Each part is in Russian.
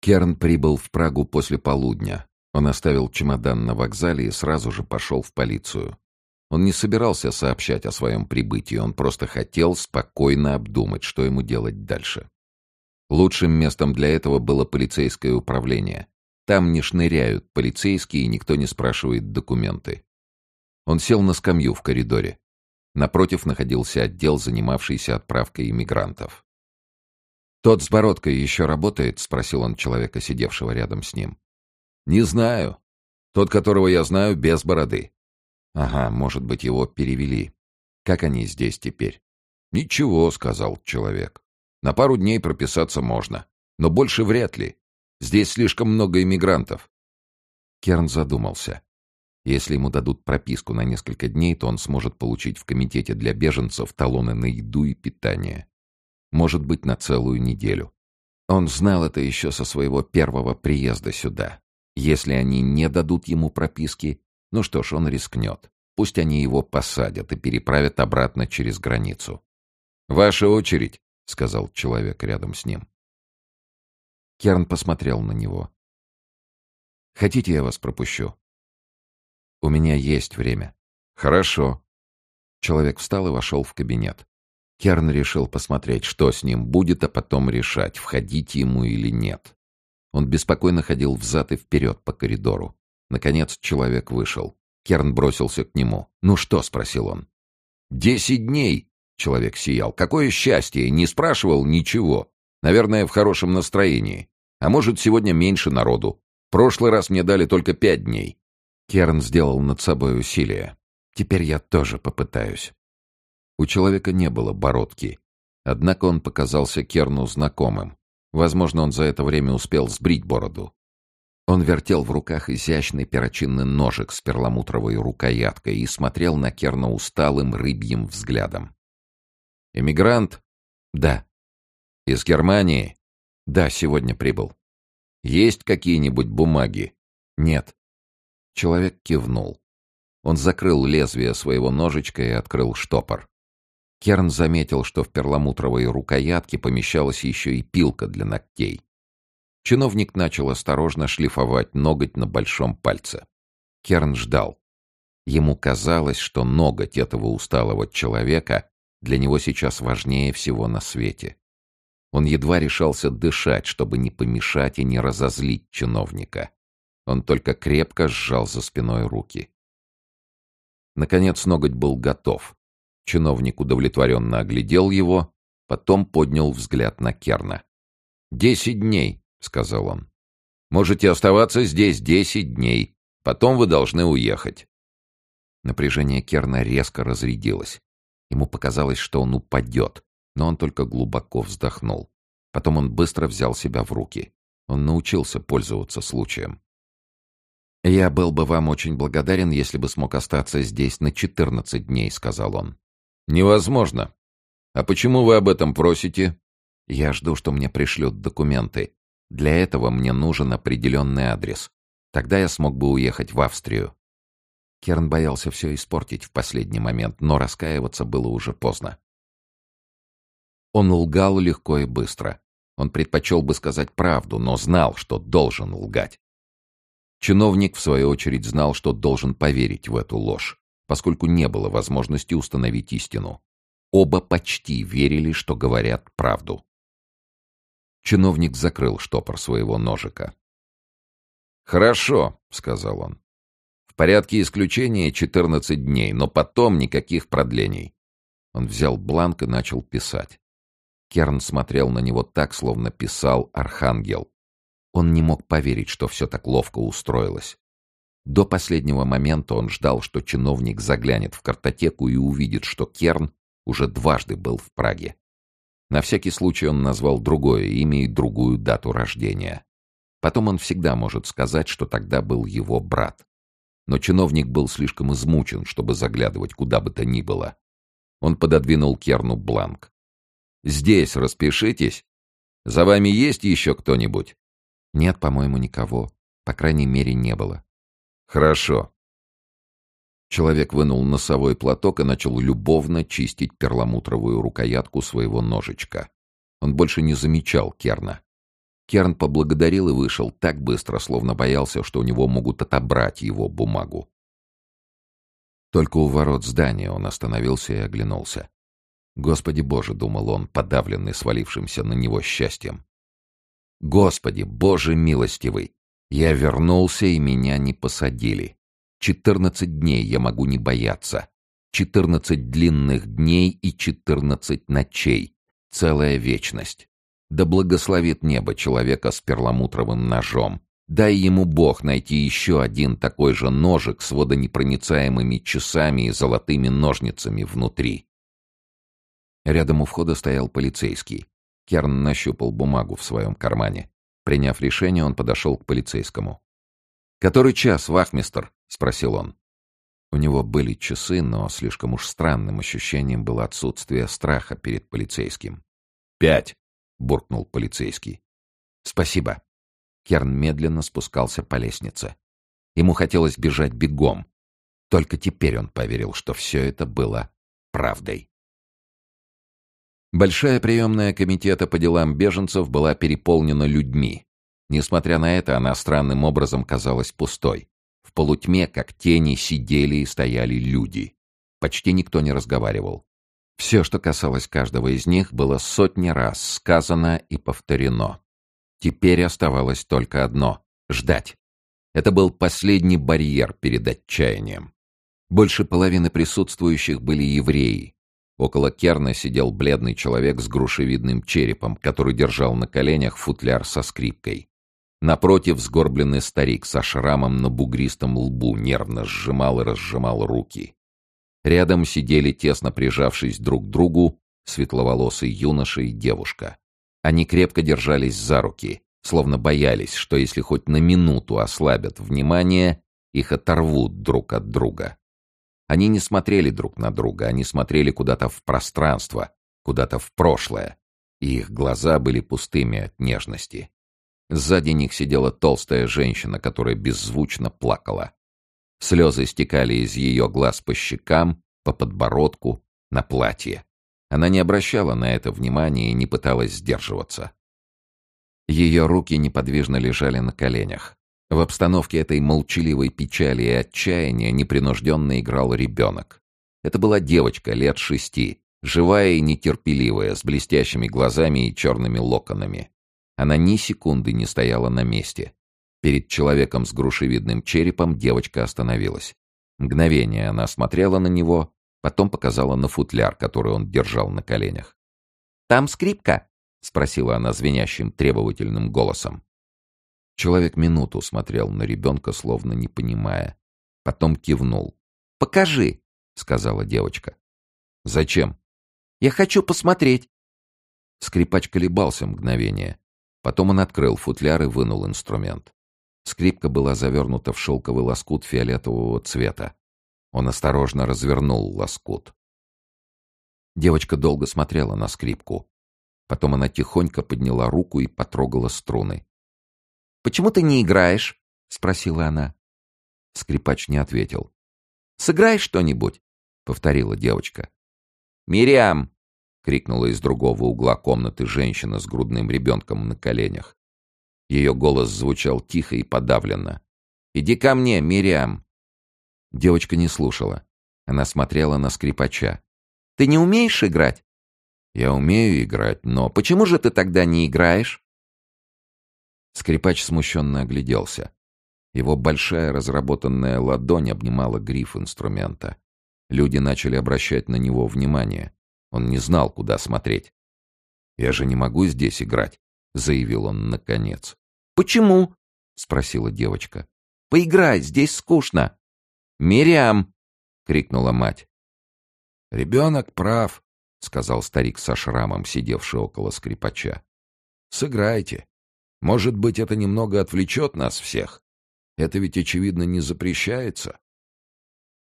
Керн прибыл в Прагу после полудня. Он оставил чемодан на вокзале и сразу же пошел в полицию. Он не собирался сообщать о своем прибытии, он просто хотел спокойно обдумать, что ему делать дальше. Лучшим местом для этого было полицейское управление. Там не шныряют полицейские, и никто не спрашивает документы. Он сел на скамью в коридоре. Напротив находился отдел, занимавшийся отправкой иммигрантов. «Тот с бородкой еще работает?» — спросил он человека, сидевшего рядом с ним. «Не знаю. Тот, которого я знаю, без бороды». «Ага, может быть, его перевели. Как они здесь теперь?» «Ничего», — сказал человек. «На пару дней прописаться можно, но больше вряд ли. Здесь слишком много иммигрантов». Керн задумался. Если ему дадут прописку на несколько дней, то он сможет получить в комитете для беженцев талоны на еду и питание. Может быть, на целую неделю. Он знал это еще со своего первого приезда сюда. Если они не дадут ему прописки, ну что ж, он рискнет. Пусть они его посадят и переправят обратно через границу. «Ваша очередь», — сказал человек рядом с ним. Керн посмотрел на него. «Хотите, я вас пропущу?» «У меня есть время». «Хорошо». Человек встал и вошел в кабинет. Керн решил посмотреть, что с ним будет, а потом решать, входить ему или нет. Он беспокойно ходил взад и вперед по коридору. Наконец человек вышел. Керн бросился к нему. «Ну что?» — спросил он. «Десять дней!» — человек сиял. «Какое счастье! Не спрашивал ничего. Наверное, в хорошем настроении. А может, сегодня меньше народу. Прошлый раз мне дали только пять дней. Керн сделал над собой усилие. «Теперь я тоже попытаюсь». У человека не было бородки. Однако он показался Керну знакомым. Возможно, он за это время успел сбрить бороду. Он вертел в руках изящный перочинный ножик с перламутровой рукояткой и смотрел на Керна усталым рыбьим взглядом. «Эмигрант?» «Да». «Из Германии?» «Да, сегодня прибыл». «Есть какие-нибудь бумаги?» «Нет». Человек кивнул. Он закрыл лезвие своего ножичка и открыл штопор. Керн заметил, что в перламутровой рукоятке помещалась еще и пилка для ногтей. Чиновник начал осторожно шлифовать ноготь на большом пальце. Керн ждал. Ему казалось, что ноготь этого усталого человека для него сейчас важнее всего на свете. Он едва решался дышать, чтобы не помешать и не разозлить чиновника. Он только крепко сжал за спиной руки. Наконец ноготь был готов. Чиновник удовлетворенно оглядел его, потом поднял взгляд на Керна. «Десять дней», — сказал он. «Можете оставаться здесь десять дней. Потом вы должны уехать». Напряжение Керна резко разрядилось. Ему показалось, что он упадет, но он только глубоко вздохнул. Потом он быстро взял себя в руки. Он научился пользоваться случаем. «Я был бы вам очень благодарен, если бы смог остаться здесь на четырнадцать дней», — сказал он. «Невозможно. А почему вы об этом просите?» «Я жду, что мне пришлют документы. Для этого мне нужен определенный адрес. Тогда я смог бы уехать в Австрию». Керн боялся все испортить в последний момент, но раскаиваться было уже поздно. Он лгал легко и быстро. Он предпочел бы сказать правду, но знал, что должен лгать. Чиновник, в свою очередь, знал, что должен поверить в эту ложь, поскольку не было возможности установить истину. Оба почти верили, что говорят правду. Чиновник закрыл штопор своего ножика. «Хорошо», — сказал он. «В порядке исключения 14 дней, но потом никаких продлений». Он взял бланк и начал писать. Керн смотрел на него так, словно писал архангел. Он не мог поверить, что все так ловко устроилось. До последнего момента он ждал, что чиновник заглянет в картотеку и увидит, что Керн уже дважды был в Праге. На всякий случай он назвал другое имя и другую дату рождения. Потом он всегда может сказать, что тогда был его брат. Но чиновник был слишком измучен, чтобы заглядывать куда бы то ни было. Он пододвинул Керну бланк. «Здесь распишитесь. За вами есть еще кто-нибудь?» Нет, по-моему, никого. По крайней мере, не было. Хорошо. Человек вынул носовой платок и начал любовно чистить перламутровую рукоятку своего ножичка. Он больше не замечал Керна. Керн поблагодарил и вышел так быстро, словно боялся, что у него могут отобрать его бумагу. Только у ворот здания он остановился и оглянулся. «Господи Боже!» — думал он, подавленный свалившимся на него счастьем. «Господи, Боже милостивый! Я вернулся, и меня не посадили. Четырнадцать дней я могу не бояться. Четырнадцать длинных дней и четырнадцать ночей. Целая вечность. Да благословит небо человека с перламутровым ножом. Дай ему Бог найти еще один такой же ножик с водонепроницаемыми часами и золотыми ножницами внутри. Рядом у входа стоял полицейский. Керн нащупал бумагу в своем кармане. Приняв решение, он подошел к полицейскому. «Который час, вахмистр?» — спросил он. У него были часы, но слишком уж странным ощущением было отсутствие страха перед полицейским. «Пять!» — буркнул полицейский. «Спасибо». Керн медленно спускался по лестнице. Ему хотелось бежать бегом. Только теперь он поверил, что все это было правдой. Большая приемная комитета по делам беженцев была переполнена людьми. Несмотря на это, она странным образом казалась пустой. В полутьме, как тени, сидели и стояли люди. Почти никто не разговаривал. Все, что касалось каждого из них, было сотни раз сказано и повторено. Теперь оставалось только одно — ждать. Это был последний барьер перед отчаянием. Больше половины присутствующих были евреи, Около Керна сидел бледный человек с грушевидным черепом, который держал на коленях футляр со скрипкой. Напротив сгорбленный старик со шрамом на бугристом лбу нервно сжимал и разжимал руки. Рядом сидели, тесно прижавшись друг к другу, светловолосый юноша и девушка. Они крепко держались за руки, словно боялись, что если хоть на минуту ослабят внимание, их оторвут друг от друга. Они не смотрели друг на друга, они смотрели куда-то в пространство, куда-то в прошлое, и их глаза были пустыми от нежности. Сзади них сидела толстая женщина, которая беззвучно плакала. Слезы стекали из ее глаз по щекам, по подбородку, на платье. Она не обращала на это внимания и не пыталась сдерживаться. Ее руки неподвижно лежали на коленях. В обстановке этой молчаливой печали и отчаяния непринужденно играл ребенок. Это была девочка лет шести, живая и нетерпеливая, с блестящими глазами и черными локонами. Она ни секунды не стояла на месте. Перед человеком с грушевидным черепом девочка остановилась. Мгновение она смотрела на него, потом показала на футляр, который он держал на коленях. «Там скрипка?» — спросила она звенящим требовательным голосом. Человек минуту смотрел на ребенка, словно не понимая. Потом кивнул. «Покажи», — сказала девочка. «Зачем?» «Я хочу посмотреть». Скрипач колебался мгновение. Потом он открыл футляр и вынул инструмент. Скрипка была завернута в шелковый лоскут фиолетового цвета. Он осторожно развернул лоскут. Девочка долго смотрела на скрипку. Потом она тихонько подняла руку и потрогала струны. «Почему ты не играешь?» — спросила она. Скрипач не ответил. «Сыграй что-нибудь», — повторила девочка. «Мириам!» — крикнула из другого угла комнаты женщина с грудным ребенком на коленях. Ее голос звучал тихо и подавленно. «Иди ко мне, Мириам!» Девочка не слушала. Она смотрела на скрипача. «Ты не умеешь играть?» «Я умею играть, но почему же ты тогда не играешь?» Скрипач смущенно огляделся. Его большая разработанная ладонь обнимала гриф инструмента. Люди начали обращать на него внимание. Он не знал, куда смотреть. «Я же не могу здесь играть», — заявил он наконец. «Почему?» — спросила девочка. «Поиграй, здесь скучно». «Мириам!» — крикнула мать. «Ребенок прав», — сказал старик со шрамом, сидевший около скрипача. «Сыграйте. Может быть, это немного отвлечет нас всех? Это ведь, очевидно, не запрещается.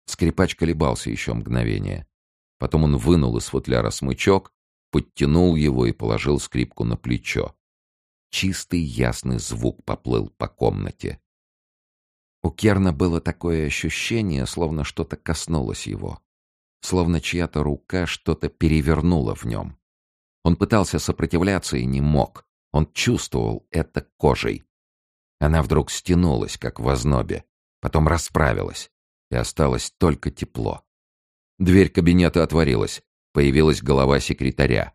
Скрипач колебался еще мгновение. Потом он вынул из футляра смычок, подтянул его и положил скрипку на плечо. Чистый ясный звук поплыл по комнате. У Керна было такое ощущение, словно что-то коснулось его. Словно чья-то рука что-то перевернула в нем. Он пытался сопротивляться и не мог. Он чувствовал это кожей. Она вдруг стянулась, как в ознобе, потом расправилась, и осталось только тепло. Дверь кабинета отворилась. Появилась голова секретаря.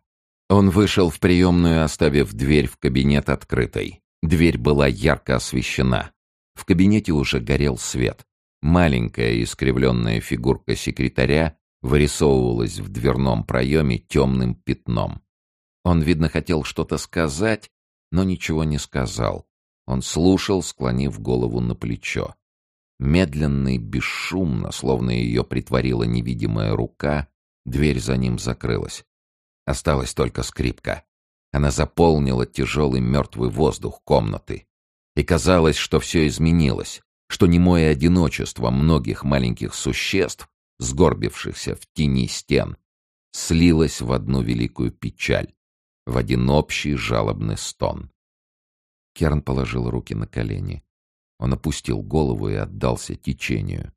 Он вышел в приемную, оставив дверь в кабинет открытой. Дверь была ярко освещена. В кабинете уже горел свет. Маленькая искривленная фигурка секретаря вырисовывалась в дверном проеме темным пятном. Он, видно, хотел что-то сказать, но ничего не сказал. Он слушал, склонив голову на плечо. Медленно и бесшумно, словно ее притворила невидимая рука, дверь за ним закрылась. Осталась только скрипка. Она заполнила тяжелый мертвый воздух комнаты. И казалось, что все изменилось, что немое одиночество многих маленьких существ, сгорбившихся в тени стен, слилось в одну великую печаль, в один общий жалобный стон. Керн положил руки на колени. Он опустил голову и отдался течению.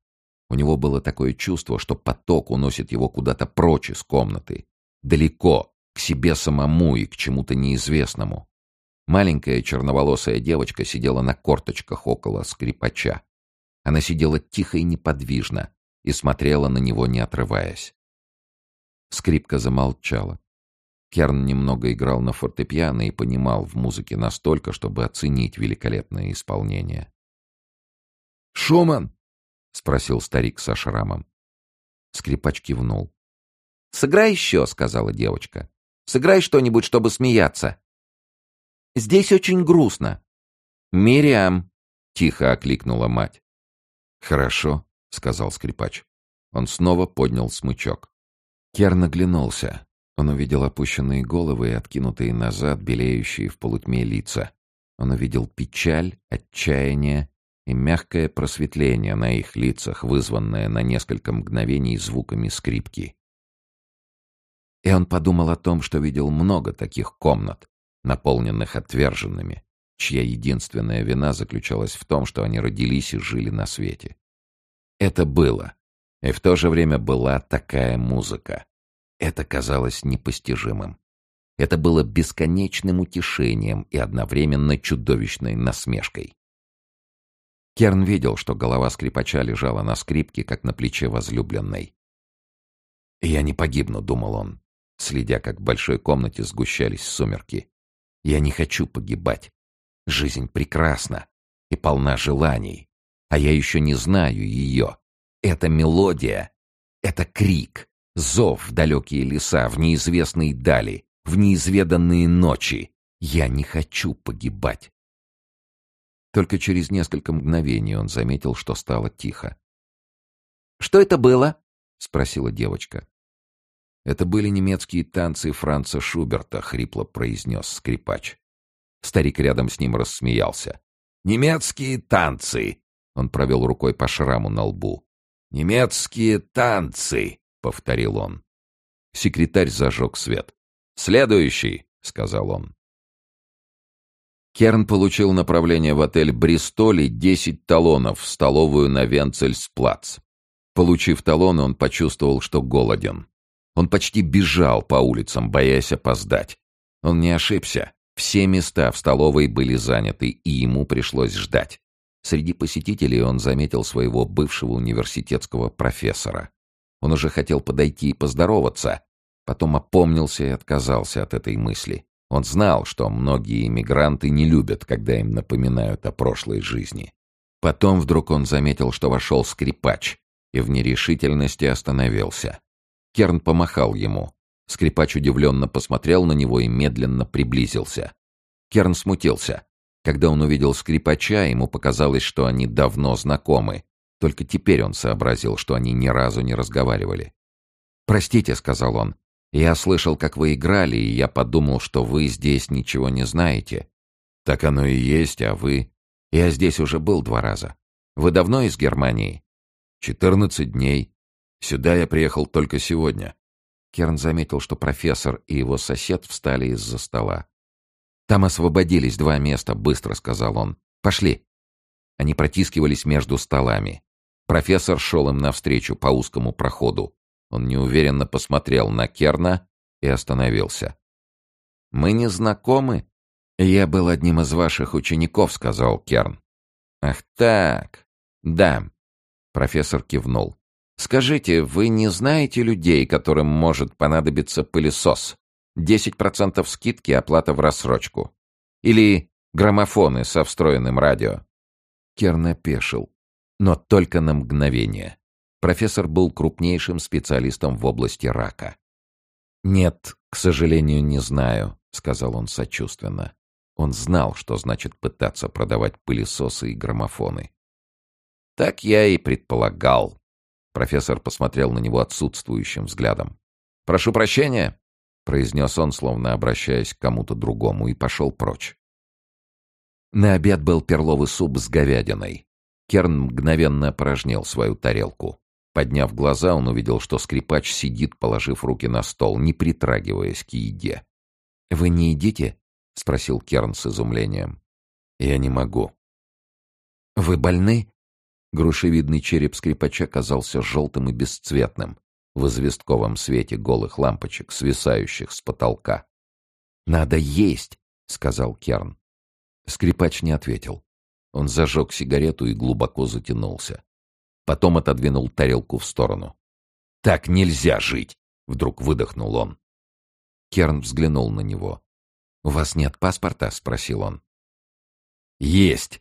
У него было такое чувство, что поток уносит его куда-то прочь из комнаты, далеко, к себе самому и к чему-то неизвестному. Маленькая черноволосая девочка сидела на корточках около скрипача. Она сидела тихо и неподвижно и смотрела на него, не отрываясь. Скрипка замолчала. Керн немного играл на фортепиано и понимал в музыке настолько, чтобы оценить великолепное исполнение. «Шуман!» — спросил старик со шрамом. Скрипач кивнул. «Сыграй еще», — сказала девочка. «Сыграй что-нибудь, чтобы смеяться». «Здесь очень грустно». «Мириам», — тихо окликнула мать. «Хорошо», — сказал скрипач. Он снова поднял смычок. Керн оглянулся. Он увидел опущенные головы и откинутые назад, белеющие в полутьме лица. Он увидел печаль, отчаяние и мягкое просветление на их лицах, вызванное на несколько мгновений звуками скрипки. И он подумал о том, что видел много таких комнат, наполненных отверженными, чья единственная вина заключалась в том, что они родились и жили на свете. Это было. И в то же время была такая музыка. Это казалось непостижимым. Это было бесконечным утешением и одновременно чудовищной насмешкой. Керн видел, что голова скрипача лежала на скрипке, как на плече возлюбленной. «Я не погибну», — думал он, следя, как в большой комнате сгущались сумерки. «Я не хочу погибать. Жизнь прекрасна и полна желаний, а я еще не знаю ее. Это мелодия, это крик, зов в далекие леса, в неизвестные дали, в неизведанные ночи. Я не хочу погибать. Только через несколько мгновений он заметил, что стало тихо. «Что это было?» — спросила девочка. «Это были немецкие танцы Франца Шуберта», — хрипло произнес скрипач. Старик рядом с ним рассмеялся. «Немецкие танцы!» — он провел рукой по шраму на лбу. «Немецкие танцы!» — повторил он. Секретарь зажег свет. «Следующий!» — сказал он. Керн получил направление в отель «Бристоль» и 10 талонов в столовую на Венцельсплац. Получив талоны, он почувствовал, что голоден. Он почти бежал по улицам, боясь опоздать. Он не ошибся. Все места в столовой были заняты, и ему пришлось ждать. Среди посетителей он заметил своего бывшего университетского профессора. Он уже хотел подойти и поздороваться, потом опомнился и отказался от этой мысли. Он знал, что многие иммигранты не любят, когда им напоминают о прошлой жизни. Потом вдруг он заметил, что вошел скрипач, и в нерешительности остановился. Керн помахал ему. Скрипач удивленно посмотрел на него и медленно приблизился. Керн смутился. Когда он увидел скрипача, ему показалось, что они давно знакомы. Только теперь он сообразил, что они ни разу не разговаривали. «Простите», — сказал он, я слышал, как вы играли, и я подумал, что вы здесь ничего не знаете. Так оно и есть, а вы... Я здесь уже был два раза. Вы давно из Германии? Четырнадцать дней. Сюда я приехал только сегодня. Керн заметил, что профессор и его сосед встали из-за стола. «Там освободились два места», — быстро сказал он. «Пошли». Они протискивались между столами. Профессор шел им навстречу по узкому проходу. Он неуверенно посмотрел на Керна и остановился. «Мы не знакомы?» «Я был одним из ваших учеников», — сказал Керн. «Ах так. Да». Профессор кивнул. «Скажите, вы не знаете людей, которым может понадобиться пылесос? 10% скидки, оплата в рассрочку. Или граммофоны со встроенным радио?» Керн опешил, но только на мгновение. Профессор был крупнейшим специалистом в области рака. «Нет, к сожалению, не знаю», — сказал он сочувственно. Он знал, что значит пытаться продавать пылесосы и граммофоны. «Так я и предполагал». Профессор посмотрел на него отсутствующим взглядом. «Прошу прощения», — произнес он, словно обращаясь к кому-то другому, и пошел прочь. На обед был перловый суп с говядиной. Керн мгновенно опорожнил свою тарелку. Подняв глаза, он увидел, что скрипач сидит, положив руки на стол, не притрагиваясь к еде. «Вы не едите?» — спросил Керн с изумлением. «Я не могу». «Вы больны?» Грушевидный череп скрипача казался желтым и бесцветным в известковом свете голых лампочек, свисающих с потолка. «Надо есть!» — сказал Керн. Скрипач не ответил. Он зажег сигарету и глубоко затянулся. Потом отодвинул тарелку в сторону. «Так нельзя жить!» — вдруг выдохнул он. Керн взглянул на него. «У вас нет паспорта?» — спросил он. «Есть,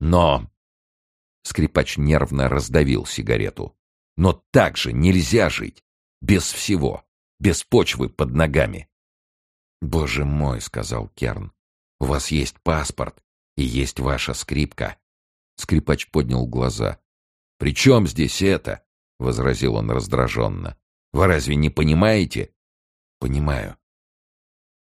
но...» Скрипач нервно раздавил сигарету. «Но так же нельзя жить! Без всего! Без почвы под ногами!» «Боже мой!» — сказал Керн. «У вас есть паспорт, и есть ваша скрипка!» Скрипач поднял глаза. «При чем здесь это?» — возразил он раздраженно. «Вы разве не понимаете?» «Понимаю».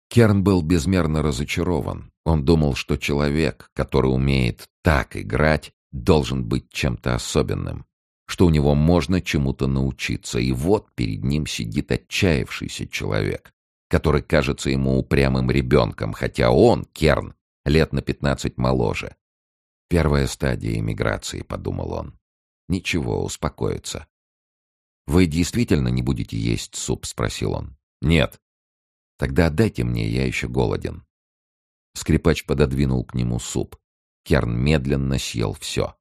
Керн был безмерно разочарован. Он думал, что человек, который умеет так играть, должен быть чем-то особенным, что у него можно чему-то научиться. И вот перед ним сидит отчаявшийся человек, который кажется ему упрямым ребенком, хотя он, Керн, лет на пятнадцать моложе. «Первая стадия эмиграции», — подумал он. Ничего, успокоится. «Вы действительно не будете есть суп?» — спросил он. «Нет». «Тогда отдайте мне, я еще голоден». Скрипач пододвинул к нему суп. Керн медленно съел все.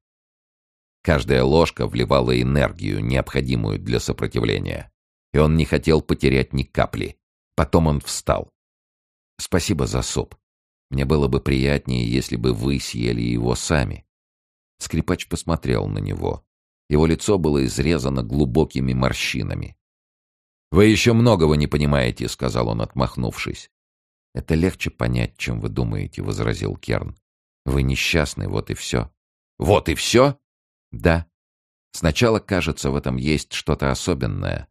Каждая ложка вливала энергию, необходимую для сопротивления. И он не хотел потерять ни капли. Потом он встал. «Спасибо за суп. Мне было бы приятнее, если бы вы съели его сами». Скрипач посмотрел на него. Его лицо было изрезано глубокими морщинами. «Вы еще многого не понимаете», — сказал он, отмахнувшись. «Это легче понять, чем вы думаете», — возразил Керн. «Вы несчастны, вот и все». «Вот и все?» «Да. Сначала кажется, в этом есть что-то особенное.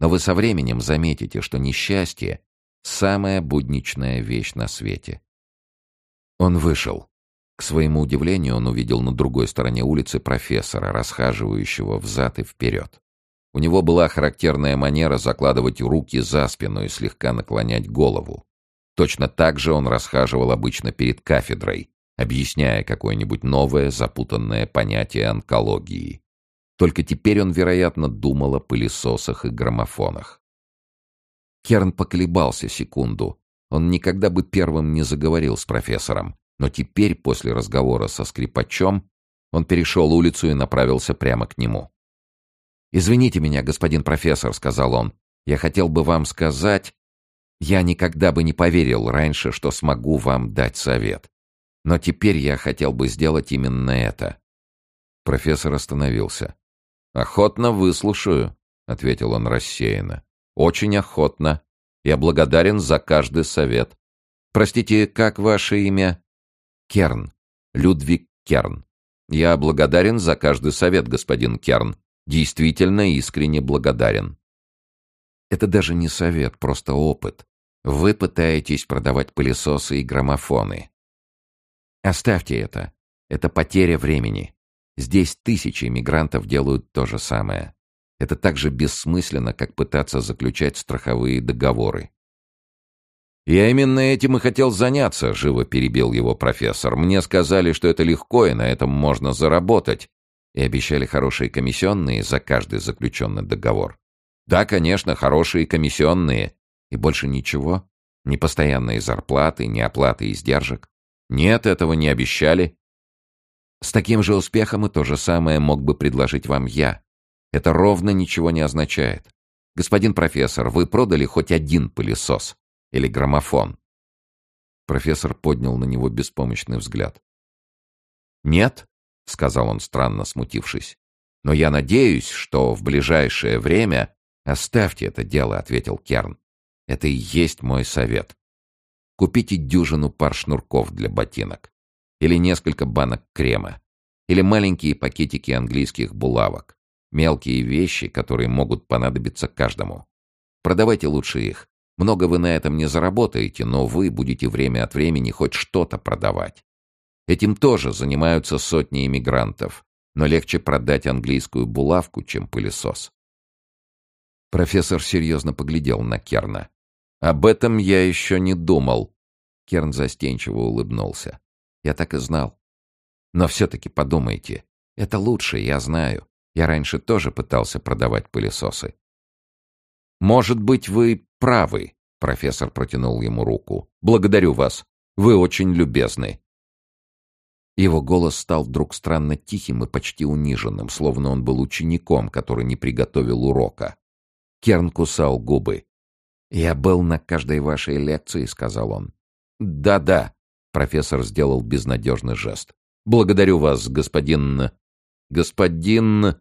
Но вы со временем заметите, что несчастье — самая будничная вещь на свете». Он вышел. К своему удивлению, он увидел на другой стороне улицы профессора, расхаживающего взад и вперед. У него была характерная манера закладывать руки за спину и слегка наклонять голову. Точно так же он расхаживал обычно перед кафедрой, объясняя какое-нибудь новое запутанное понятие онкологии. Только теперь он, вероятно, думал о пылесосах и граммофонах. Керн поколебался секунду. Он никогда бы первым не заговорил с профессором, но теперь, после разговора со скрипачом, он перешел улицу и направился прямо к нему. «Извините меня, господин профессор», — сказал он. «Я хотел бы вам сказать...» «Я никогда бы не поверил раньше, что смогу вам дать совет. Но теперь я хотел бы сделать именно это». Профессор остановился. «Охотно выслушаю», — ответил он рассеянно. «Очень охотно. Я благодарен за каждый совет. Простите, как ваше имя?» Керн. Людвиг Керн. Я благодарен за каждый совет, господин Керн. Действительно искренне благодарен. Это даже не совет, просто опыт. Вы пытаетесь продавать пылесосы и граммофоны. Оставьте это. Это потеря времени. Здесь тысячи иммигрантов делают то же самое. Это так же бессмысленно, как пытаться заключать страховые договоры. «Я именно этим и хотел заняться», — живо перебил его профессор. «Мне сказали, что это легко, и на этом можно заработать. И обещали хорошие комиссионные за каждый заключенный договор. Да, конечно, хорошие комиссионные. И больше ничего? Ни постоянные зарплаты, ни оплаты издержек? Нет, этого не обещали. С таким же успехом и то же самое мог бы предложить вам я. Это ровно ничего не означает. Господин профессор, вы продали хоть один пылесос? Или граммофон?» Профессор поднял на него беспомощный взгляд. «Нет», — сказал он, странно смутившись. «Но я надеюсь, что в ближайшее время...» «Оставьте это дело», — ответил Керн. «Это и есть мой совет. Купите дюжину пар шнурков для ботинок. Или несколько банок крема. Или маленькие пакетики английских булавок. Мелкие вещи, которые могут понадобиться каждому. Продавайте лучше их. Много вы на этом не заработаете, но вы будете время от времени хоть что-то продавать. Этим тоже занимаются сотни иммигрантов, но легче продать английскую булавку, чем пылесос. Профессор серьезно поглядел на Керна. «Об этом я еще не думал». Керн застенчиво улыбнулся. «Я так и знал. Но все-таки подумайте. Это лучше, я знаю. Я раньше тоже пытался продавать пылесосы. «Может быть, вы правы», — профессор протянул ему руку. «Благодарю вас. Вы очень любезны». Его голос стал вдруг странно тихим и почти униженным, словно он был учеником, который не приготовил урока. Керн кусал губы. «Я был на каждой вашей лекции», — сказал он. «Да-да», — профессор сделал безнадежный жест. «Благодарю вас, господин... господин...»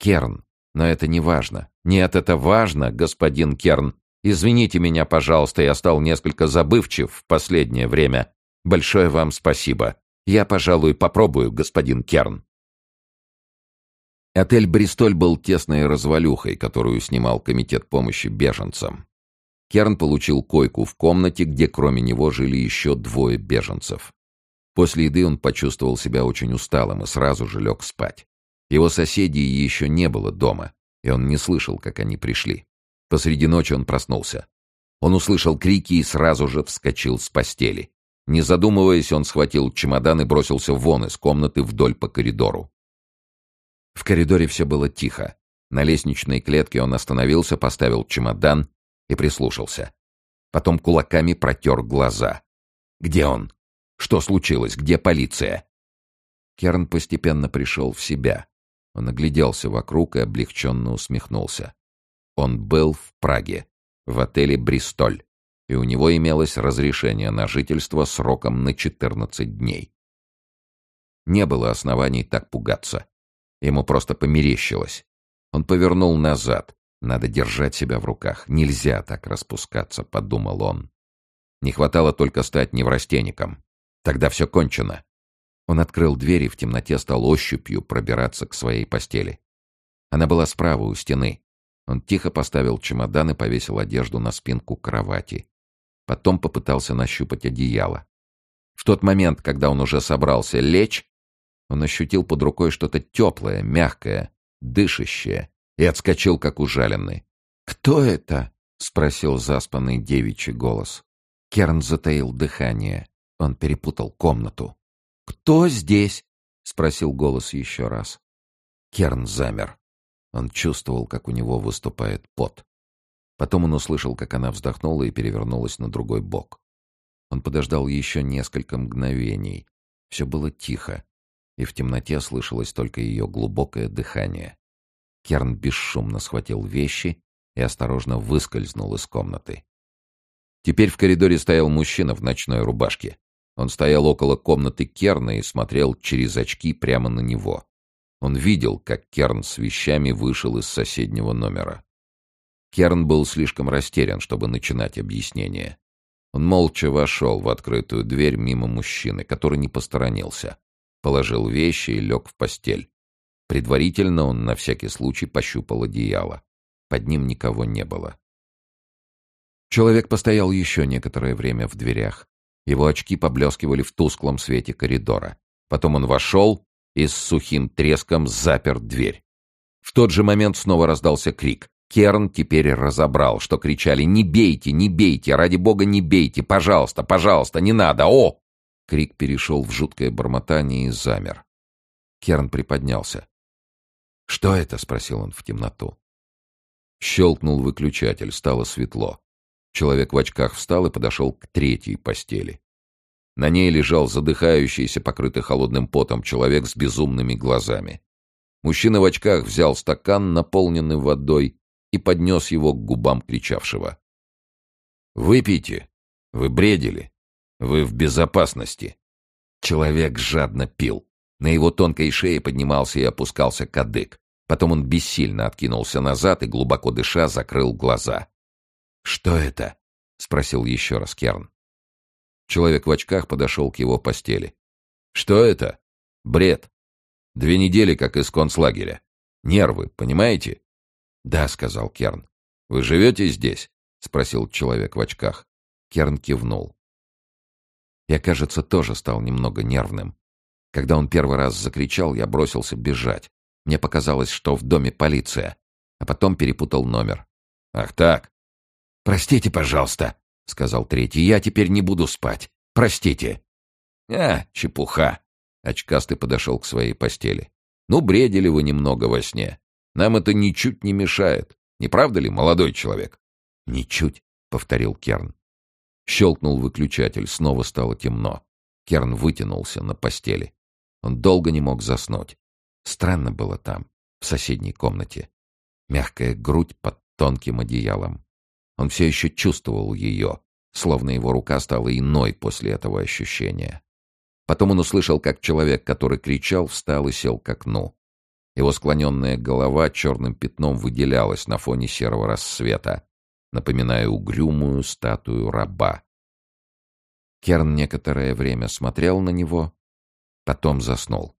Керн. Но это не важно. Нет, это важно, господин Керн. Извините меня, пожалуйста, я стал несколько забывчив в последнее время. Большое вам спасибо. Я, пожалуй, попробую, господин Керн. Отель «Бристоль» был тесной развалюхой, которую снимал Комитет помощи беженцам. Керн получил койку в комнате, где кроме него жили еще двое беженцев. После еды он почувствовал себя очень усталым и сразу же лег спать. Его соседей еще не было дома, и он не слышал, как они пришли. Посреди ночи он проснулся. Он услышал крики и сразу же вскочил с постели. Не задумываясь, он схватил чемодан и бросился вон из комнаты вдоль по коридору. В коридоре все было тихо. На лестничной клетке он остановился, поставил чемодан и прислушался. Потом кулаками протер глаза. «Где он? Что случилось? Где полиция?» Керн постепенно пришел в себя. Он огляделся вокруг и облегченно усмехнулся. Он был в Праге, в отеле «Бристоль», и у него имелось разрешение на жительство сроком на 14 дней. Не было оснований так пугаться. Ему просто померещилось. Он повернул назад. Надо держать себя в руках. Нельзя так распускаться, подумал он. Не хватало только стать неврастенником. Тогда все кончено. Он открыл дверь и в темноте стал ощупью пробираться к своей постели. Она была справа у стены. Он тихо поставил чемодан и повесил одежду на спинку кровати. Потом попытался нащупать одеяло. В тот момент, когда он уже собрался лечь, он ощутил под рукой что-то теплое, мягкое, дышащее, и отскочил, как ужаленный. «Кто это?» — спросил заспанный девичий голос. Керн затаил дыхание. Он перепутал комнату. «Кто здесь?» — спросил голос еще раз. Керн замер. Он чувствовал, как у него выступает пот. Потом он услышал, как она вздохнула и перевернулась на другой бок. Он подождал еще несколько мгновений. Все было тихо, и в темноте слышалось только ее глубокое дыхание. Керн бесшумно схватил вещи и осторожно выскользнул из комнаты. Теперь в коридоре стоял мужчина в ночной рубашке. Он стоял около комнаты Керна и смотрел через очки прямо на него. Он видел, как Керн с вещами вышел из соседнего номера. Керн был слишком растерян, чтобы начинать объяснение. Он молча вошел в открытую дверь мимо мужчины, который не посторонился. Положил вещи и лег в постель. Предварительно он на всякий случай пощупал одеяло. Под ним никого не было. Человек постоял еще некоторое время в дверях. Его очки поблескивали в тусклом свете коридора. Потом он вошел и с сухим треском запер дверь. В тот же момент снова раздался крик. Керн теперь разобрал, что кричали «Не бейте, не бейте! Ради бога, не бейте! Пожалуйста, пожалуйста, не надо! О!» Крик перешел в жуткое бормотание и замер. Керн приподнялся. «Что это?» — спросил он в темноту. Щелкнул выключатель, стало светло. Человек в очках встал и подошел к третьей постели. На ней лежал задыхающийся, покрытый холодным потом человек с безумными глазами. Мужчина в очках взял стакан, наполненный водой, и поднес его к губам кричавшего. «Выпейте! Вы бредили! Вы в безопасности!» Человек жадно пил. На его тонкой шее поднимался и опускался кадык. Потом он бессильно откинулся назад и, глубоко дыша, закрыл глаза. «Что это?» — спросил еще раз Керн. Человек в очках подошел к его постели. «Что это?» «Бред. Две недели, как из концлагеря. Нервы, понимаете?» «Да», — сказал Керн. «Вы живете здесь?» — спросил человек в очках. Керн кивнул. Я, кажется, тоже стал немного нервным. Когда он первый раз закричал, я бросился бежать. Мне показалось, что в доме полиция. А потом перепутал номер. «Ах так!» «Простите, пожалуйста», — сказал третий. «Я теперь не буду спать. Простите». «А, чепуха!» Очкастый подошел к своей постели. «Ну, бредили вы немного во сне. Нам это ничуть не мешает. Не правда ли, молодой человек?» «Ничуть», — повторил Керн. Щелкнул выключатель, снова стало темно. Керн вытянулся на постели. Он долго не мог заснуть. Странно было там, в соседней комнате. Мягкая грудь под тонким одеялом. Он все еще чувствовал ее, словно его рука стала иной после этого ощущения. Потом он услышал, как человек, который кричал, встал и сел к окну. Его склоненная голова черным пятном выделялась на фоне серого рассвета, напоминая угрюмую статую раба. Керн некоторое время смотрел на него, потом заснул.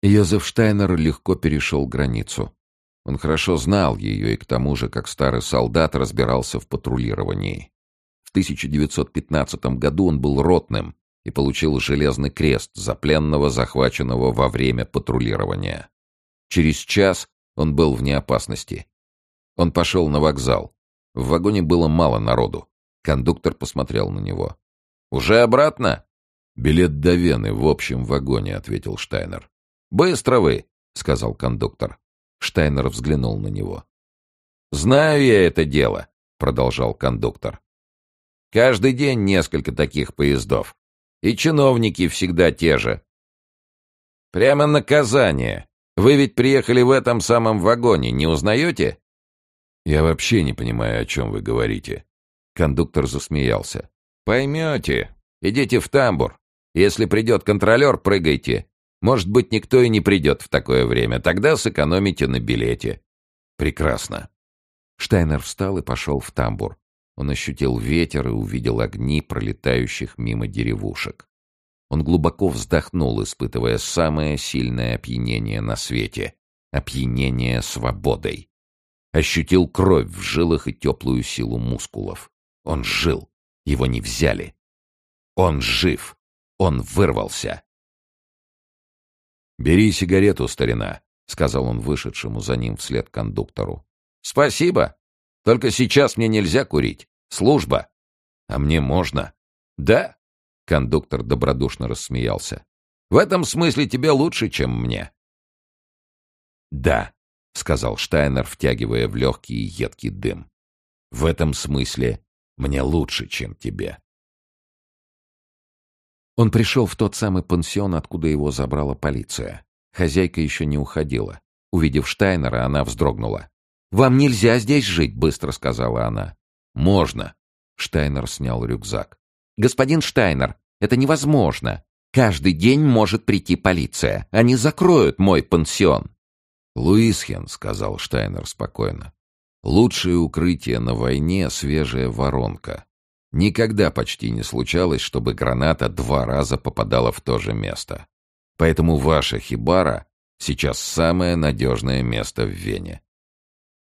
Йозеф Штайнер легко перешел границу. Он хорошо знал ее и к тому же, как старый солдат, разбирался в патрулировании. В 1915 году он был ротным и получил железный крест за пленного, захваченного во время патрулирования. Через час он был вне опасности. Он пошел на вокзал. В вагоне было мало народу. Кондуктор посмотрел на него. «Уже обратно?» «Билет до Вены в общем вагоне», — ответил Штайнер. «Быстро вы», — сказал кондуктор. Штайнер взглянул на него. «Знаю я это дело», — продолжал кондуктор. «Каждый день несколько таких поездов. И чиновники всегда те же. Прямо наказание. Вы ведь приехали в этом самом вагоне, не узнаете?» «Я вообще не понимаю, о чем вы говорите». Кондуктор засмеялся. «Поймете. Идите в тамбур. Если придет контролер, прыгайте. Может быть, никто и не придет в такое время. Тогда сэкономите на билете. Прекрасно. Штайнер встал и пошел в тамбур. Он ощутил ветер и увидел огни пролетающих мимо деревушек. Он глубоко вздохнул, испытывая самое сильное опьянение на свете — опьянение свободой. Ощутил кровь в жилах и теплую силу мускулов. Он жил, его не взяли. Он жив, он вырвался. «Бери сигарету, старина», — сказал он вышедшему за ним вслед кондуктору. «Спасибо. Только сейчас мне нельзя курить. Служба. А мне можно». «Да?» — кондуктор добродушно рассмеялся. «В этом смысле тебе лучше, чем мне». «Да», — сказал Штайнер, втягивая в легкий едкий дым. «В этом смысле мне лучше, чем тебе». Он пришел в тот самый пансион, откуда его забрала полиция. Хозяйка еще не уходила. Увидев Штайнера, она вздрогнула. «Вам нельзя здесь жить», — быстро сказала она. «Можно». Штайнер снял рюкзак. «Господин Штайнер, это невозможно. Каждый день может прийти полиция. Они закроют мой пансион». «Луисхен», — сказал Штайнер спокойно. «Лучшее укрытие на войне — свежая воронка. Никогда почти не случалось, чтобы граната два раза попадала в то же место. Поэтому ваша хибара сейчас самое надежное место в Вене.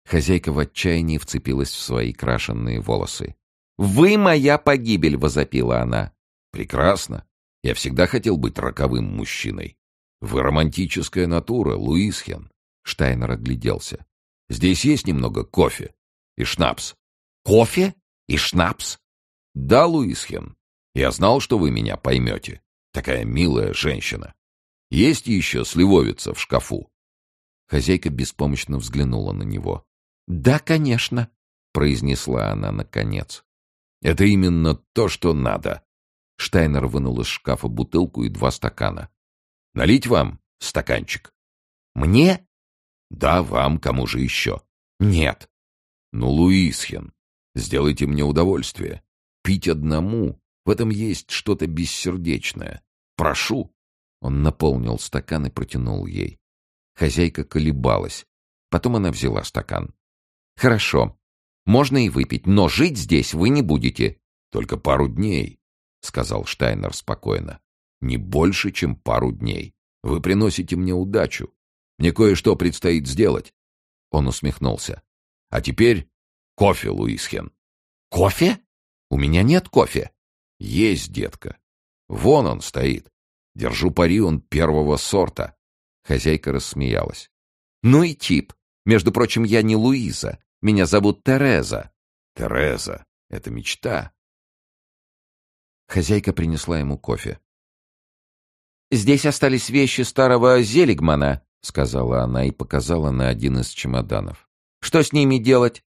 Хозяйка в отчаянии вцепилась в свои крашенные волосы. «Вы моя погибель!» — возопила она. «Прекрасно. Я всегда хотел быть роковым мужчиной. Вы романтическая натура, Луисхен». Штайнер огляделся. «Здесь есть немного кофе и шнапс». «Кофе и шнапс?» «Да, Луисхен, я знал, что вы меня поймете. Такая милая женщина. Есть еще сливовица в шкафу?» Хозяйка беспомощно взглянула на него. «Да, конечно». произнесла она наконец. «Это именно то, что надо». Штайнер вынул из шкафа бутылку и два стакана. «Налить вам стаканчик?» «Мне?» «Да, вам, кому же еще?» «Нет». «Ну, Луисхен, сделайте мне удовольствие. Пить одному — в этом есть что-то бессердечное. Прошу». Он наполнил стакан и протянул ей. Хозяйка колебалась. Потом она взяла стакан. «Хорошо. Можно и выпить, но жить здесь вы не будете». «Только пару дней», — сказал Штайнер спокойно. «Не больше, чем пару дней. Вы приносите мне удачу. Мне кое-что предстоит сделать». Он усмехнулся. «А теперь кофе, Луисхен». «Кофе? У меня нет кофе». «Есть, детка. Вон он стоит. Держу пари, он первого сорта. Хозяйка рассмеялась. Ну и тип. Между прочим, я не Луиза. Меня зовут Тереза. Тереза. Это мечта. Хозяйка принесла ему кофе. «Здесь остались вещи старого Зелигмана», — сказала она и показала на один из чемоданов. «Что с ними делать?»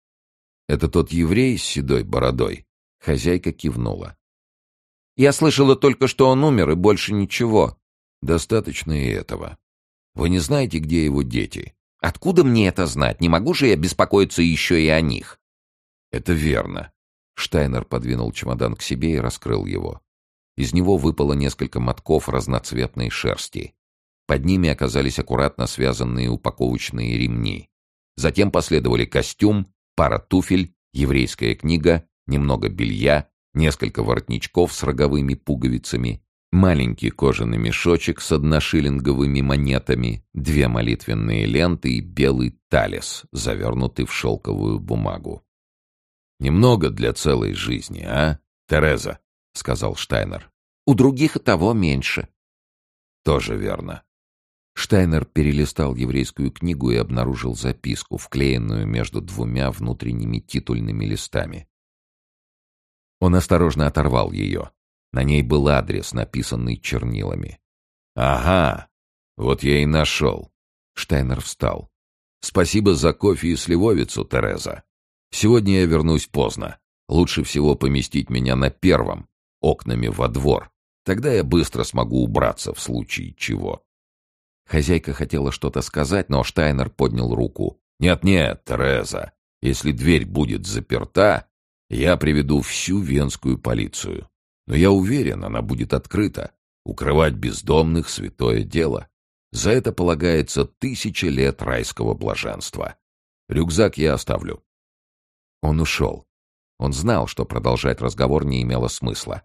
«Это тот еврей с седой бородой?» Хозяйка кивнула. Я слышала только, что он умер, и больше ничего. Достаточно и этого. Вы не знаете, где его дети? Откуда мне это знать? Не могу же я беспокоиться еще и о них. Это верно. Штайнер подвинул чемодан к себе и раскрыл его. Из него выпало несколько мотков разноцветной шерсти. Под ними оказались аккуратно связанные упаковочные ремни. Затем последовали костюм, пара туфель, еврейская книга, немного белья, несколько воротничков с роговыми пуговицами, маленький кожаный мешочек с одношиллинговыми монетами, две молитвенные ленты и белый талис, завернутый в шелковую бумагу. «Немного для целой жизни, а, Тереза?» — сказал Штайнер. «У других и того меньше». «Тоже верно». Штайнер перелистал еврейскую книгу и обнаружил записку, вклеенную между двумя внутренними титульными листами. Он осторожно оторвал ее. На ней был адрес, написанный чернилами. «Ага, вот я и нашел». Штайнер встал. «Спасибо за кофе и сливовицу, Тереза. Сегодня я вернусь поздно. Лучше всего поместить меня на первом, окнами во двор. Тогда я быстро смогу убраться в случае чего». Хозяйка хотела что-то сказать, но Штайнер поднял руку. «Нет-нет, Тереза, если дверь будет заперта, я приведу всю венскую полицию. Но я уверен, она будет открыта. Укрывать бездомных — святое дело. За это полагается тысяча лет райского блаженства. Рюкзак я оставлю. Он ушел. Он знал, что продолжать разговор не имело смысла.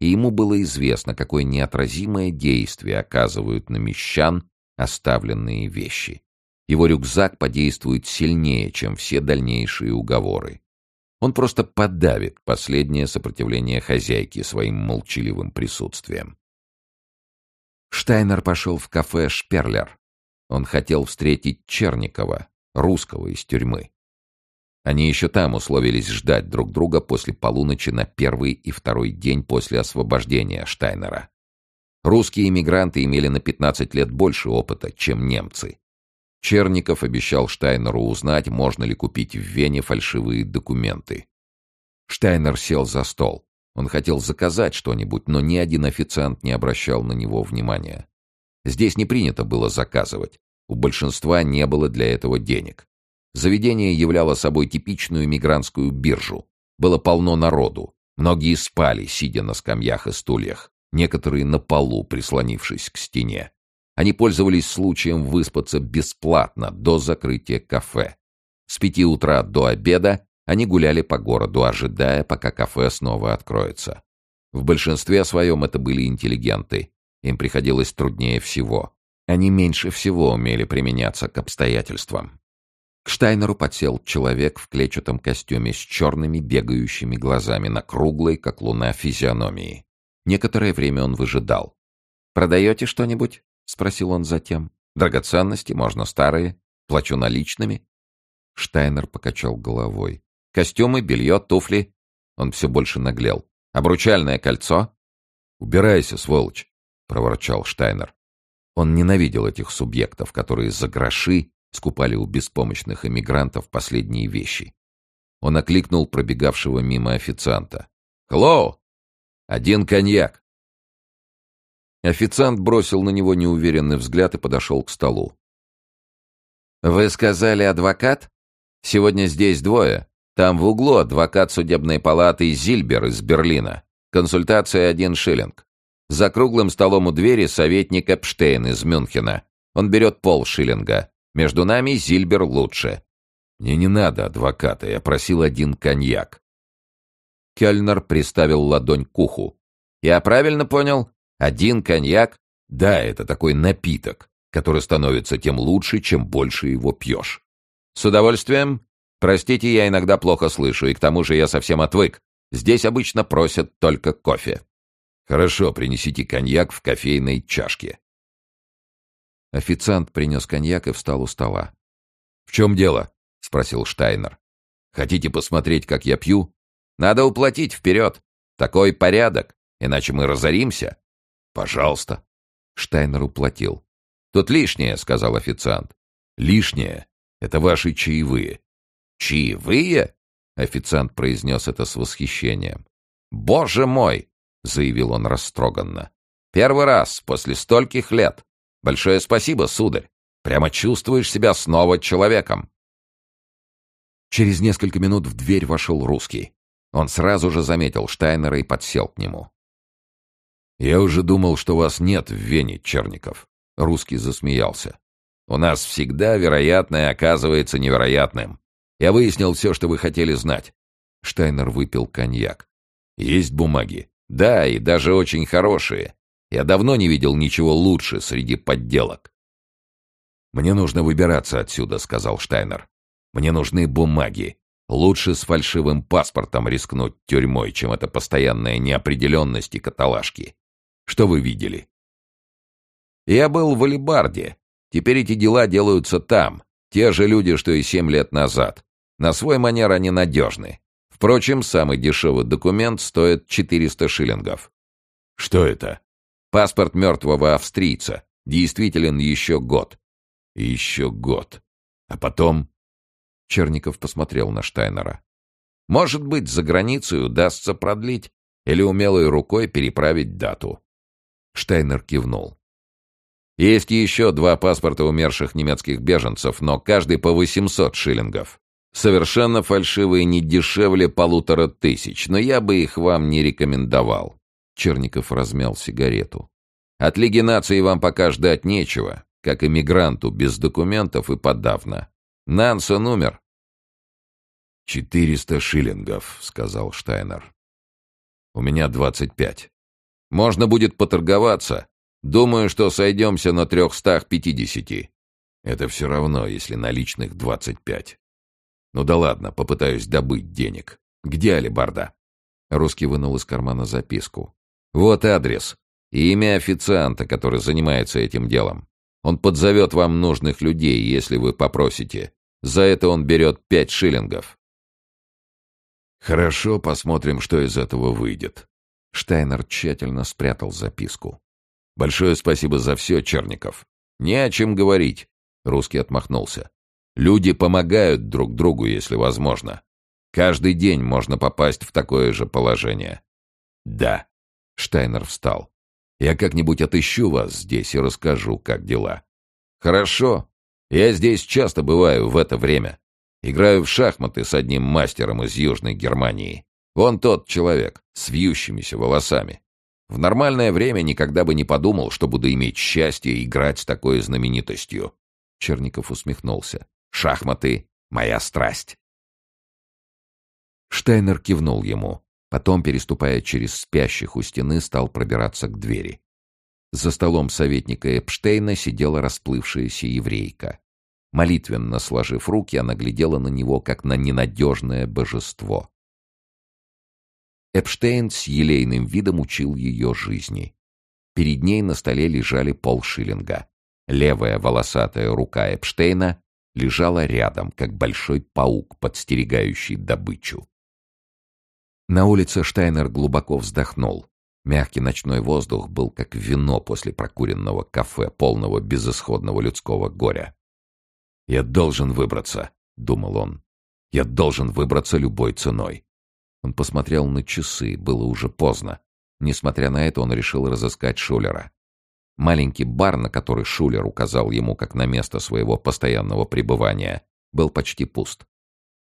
И ему было известно, какое неотразимое действие оказывают на мещан оставленные вещи. Его рюкзак подействует сильнее, чем все дальнейшие уговоры. Он просто подавит последнее сопротивление хозяйки своим молчаливым присутствием. Штайнер пошел в кафе «Шперлер». Он хотел встретить Черникова, русского из тюрьмы. Они еще там условились ждать друг друга после полуночи на первый и второй день после освобождения Штайнера. Русские иммигранты имели на 15 лет больше опыта, чем немцы. Черников обещал Штайнеру узнать, можно ли купить в Вене фальшивые документы. Штайнер сел за стол. Он хотел заказать что-нибудь, но ни один официант не обращал на него внимания. Здесь не принято было заказывать. У большинства не было для этого денег. Заведение являло собой типичную мигрантскую биржу. Было полно народу. Многие спали, сидя на скамьях и стульях. Некоторые на полу, прислонившись к стене. Они пользовались случаем выспаться бесплатно до закрытия кафе. С пяти утра до обеда они гуляли по городу, ожидая, пока кафе снова откроется. В большинстве своем это были интеллигенты. Им приходилось труднее всего. Они меньше всего умели применяться к обстоятельствам. К Штайнеру подсел человек в клетчатом костюме с черными бегающими глазами на круглой, как луна, физиономии. Некоторое время он выжидал. «Продаете что-нибудь?» — спросил он затем. «Драгоценности, можно старые. Плачу наличными». Штайнер покачал головой. «Костюмы, белье, туфли». Он все больше наглел. «Обручальное кольцо?» «Убирайся, сволочь», — проворчал Штайнер. Он ненавидел этих субъектов, которые за гроши скупали у беспомощных эмигрантов последние вещи. Он окликнул пробегавшего мимо официанта. «Хеллоу! Один коньяк!» Официант бросил на него неуверенный взгляд и подошел к столу. «Вы сказали адвокат? Сегодня здесь двое. Там в углу адвокат судебной палаты Зильбер из Берлина. Консультация один шиллинг. За круглым столом у двери советник Эпштейн из Мюнхена. Он берет пол шиллинга. Между нами Зильбер лучше. Мне не надо адвоката, я просил один коньяк. Кельнер приставил ладонь к уху. Я правильно понял? Один коньяк? Да, это такой напиток, который становится тем лучше, чем больше его пьешь. С удовольствием. Простите, я иногда плохо слышу, и к тому же я совсем отвык. Здесь обычно просят только кофе. Хорошо, принесите коньяк в кофейной чашке. Официант принес коньяк и встал у стола. «В чем дело?» — спросил Штайнер. «Хотите посмотреть, как я пью?» «Надо уплатить вперед. Такой порядок, иначе мы разоримся». «Пожалуйста». Штайнер уплатил. «Тут лишнее», — сказал официант. «Лишнее? Это ваши чаевые». «Чаевые?» — официант произнес это с восхищением. «Боже мой!» — заявил он растроганно. «Первый раз после стольких лет. Большое спасибо, сударь. Прямо чувствуешь себя снова человеком. Через несколько минут в дверь вошел русский. Он сразу же заметил Штайнера и подсел к нему. «Я уже думал, что вас нет в Вене, Черников». Русский засмеялся. «У нас всегда вероятное оказывается невероятным. Я выяснил все, что вы хотели знать». Штайнер выпил коньяк. «Есть бумаги?» «Да, и даже очень хорошие. Я давно не видел ничего лучше среди подделок. «Мне нужно выбираться отсюда», — сказал Штайнер. «Мне нужны бумаги. Лучше с фальшивым паспортом рискнуть тюрьмой, чем эта постоянная неопределенность и каталажки. Что вы видели?» «Я был в Алибарде. Теперь эти дела делаются там. Те же люди, что и семь лет назад. На свой манер они надежны. Впрочем, самый дешевый документ стоит 400 шиллингов». «Что это?» Паспорт мертвого австрийца. Действителен еще год. Еще год. А потом... Черников посмотрел на Штайнера. Может быть, за границей удастся продлить или умелой рукой переправить дату. Штайнер кивнул. Есть еще два паспорта умерших немецких беженцев, но каждый по 800 шиллингов. Совершенно фальшивые не дешевле полутора тысяч, но я бы их вам не рекомендовал. Черников размял сигарету. От Лиги наций вам пока ждать нечего, как эмигранту без документов и подавно. Нансон умер. «Четыреста шиллингов», — сказал Штайнер. «У меня двадцать пять. Можно будет поторговаться. Думаю, что сойдемся на трехстах пятидесяти». «Это все равно, если наличных двадцать пять. Ну да ладно, попытаюсь добыть денег. Где Алибарда?» Русский вынул из кармана записку. Вот адрес и имя официанта, который занимается этим делом. Он подзовет вам нужных людей, если вы попросите. За это он берет пять шиллингов. Хорошо, посмотрим, что из этого выйдет. Штайнер тщательно спрятал записку. Большое спасибо за все, Черников. Не о чем говорить. Русский отмахнулся. Люди помогают друг другу, если возможно. Каждый день можно попасть в такое же положение. Да, Штайнер встал. «Я как-нибудь отыщу вас здесь и расскажу, как дела». «Хорошо. Я здесь часто бываю в это время. Играю в шахматы с одним мастером из Южной Германии. Он тот человек, с вьющимися волосами. В нормальное время никогда бы не подумал, что буду иметь счастье играть с такой знаменитостью». Черников усмехнулся. «Шахматы — моя страсть». Штайнер кивнул ему. Потом, переступая через спящих у стены, стал пробираться к двери. За столом советника Эпштейна сидела расплывшаяся еврейка. Молитвенно сложив руки, она глядела на него, как на ненадежное божество. Эпштейн с елейным видом учил ее жизни. Перед ней на столе лежали полшиллинга. Левая волосатая рука Эпштейна лежала рядом, как большой паук, подстерегающий добычу. На улице Штайнер глубоко вздохнул. Мягкий ночной воздух был как вино после прокуренного кафе, полного безысходного людского горя. «Я должен выбраться», — думал он. Я должен выбраться любой ценой. Он посмотрел на часы, было уже поздно. Несмотря на это, он решил разыскать Шулера. Маленький бар, на который Шулер указал ему как на место своего постоянного пребывания, был почти пуст.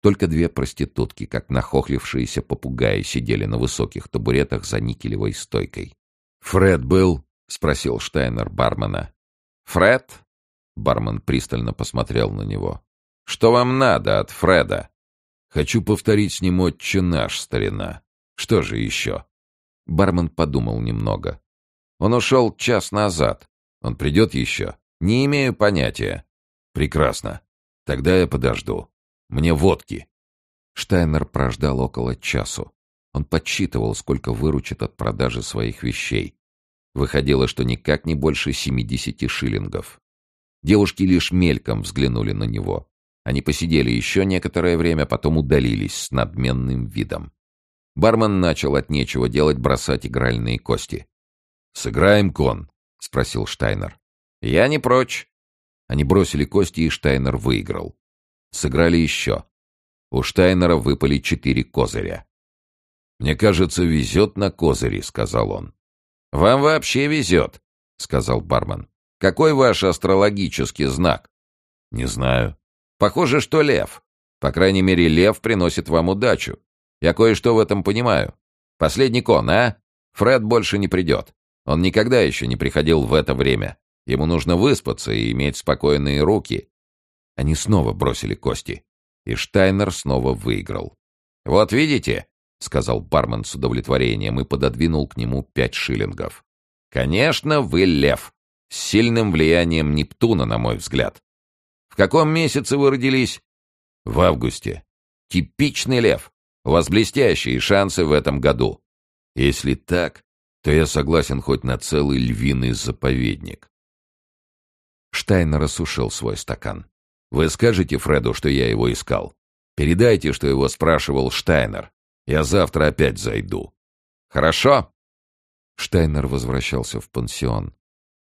Только две проститутки, как нахохлившиеся попугаи, сидели на высоких табуретах за никелевой стойкой. «Фред был?» — спросил Штайнер бармена. «Фред?» — бармен пристально посмотрел на него. «Что вам надо от Фреда?» «Хочу повторить с ним отче наш, старина. Что же еще?» Бармен подумал немного. «Он ушел час назад. Он придет еще?» «Не имею понятия». «Прекрасно. Тогда я подожду. Мне водки». Штайнер прождал около часу. Он подсчитывал, сколько выручит от продажи своих вещей. Выходило, что никак не больше семидесяти шиллингов. Девушки лишь мельком взглянули на него. Они посидели еще некоторое время, потом удалились с надменным видом. Бармен начал от нечего делать бросать игральные кости. «Сыграем кон?» — спросил Штайнер. «Я не прочь». Они бросили кости, и Штайнер выиграл. Сыграли еще. У Штайнера выпали четыре козыря. «Мне кажется, везет на козыри», — сказал он. «Вам вообще везет», — сказал бармен. «Какой ваш астрологический знак?» «Не знаю». «Похоже, что лев. По крайней мере, лев приносит вам удачу. Я кое-что в этом понимаю. Последний кон, а? Фред больше не придет. Он никогда еще не приходил в это время. Ему нужно выспаться и иметь спокойные руки. Они снова бросили кости. И Штайнер снова выиграл. «Вот видите?» — сказал бармен с удовлетворением и пододвинул к нему пять шиллингов. «Конечно, вы лев. С сильным влиянием Нептуна, на мой взгляд. В каком месяце вы родились?» «В августе». «Типичный лев. У вас блестящие шансы в этом году». «Если так, то я согласен хоть на целый львиный заповедник». Штайнер осушил свой стакан. Вы скажете Фреду, что я его искал? Передайте, что его спрашивал Штайнер. Я завтра опять зайду. Хорошо. Штайнер возвращался в пансион.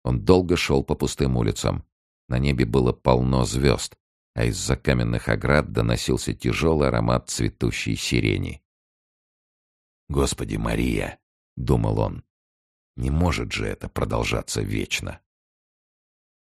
Он долго шел по пустым улицам. На небе было полно звезд, а из-за каменных оград доносился тяжелый аромат цветущей сирени. «Господи, Мария!» — думал он. «Не может же это продолжаться вечно!»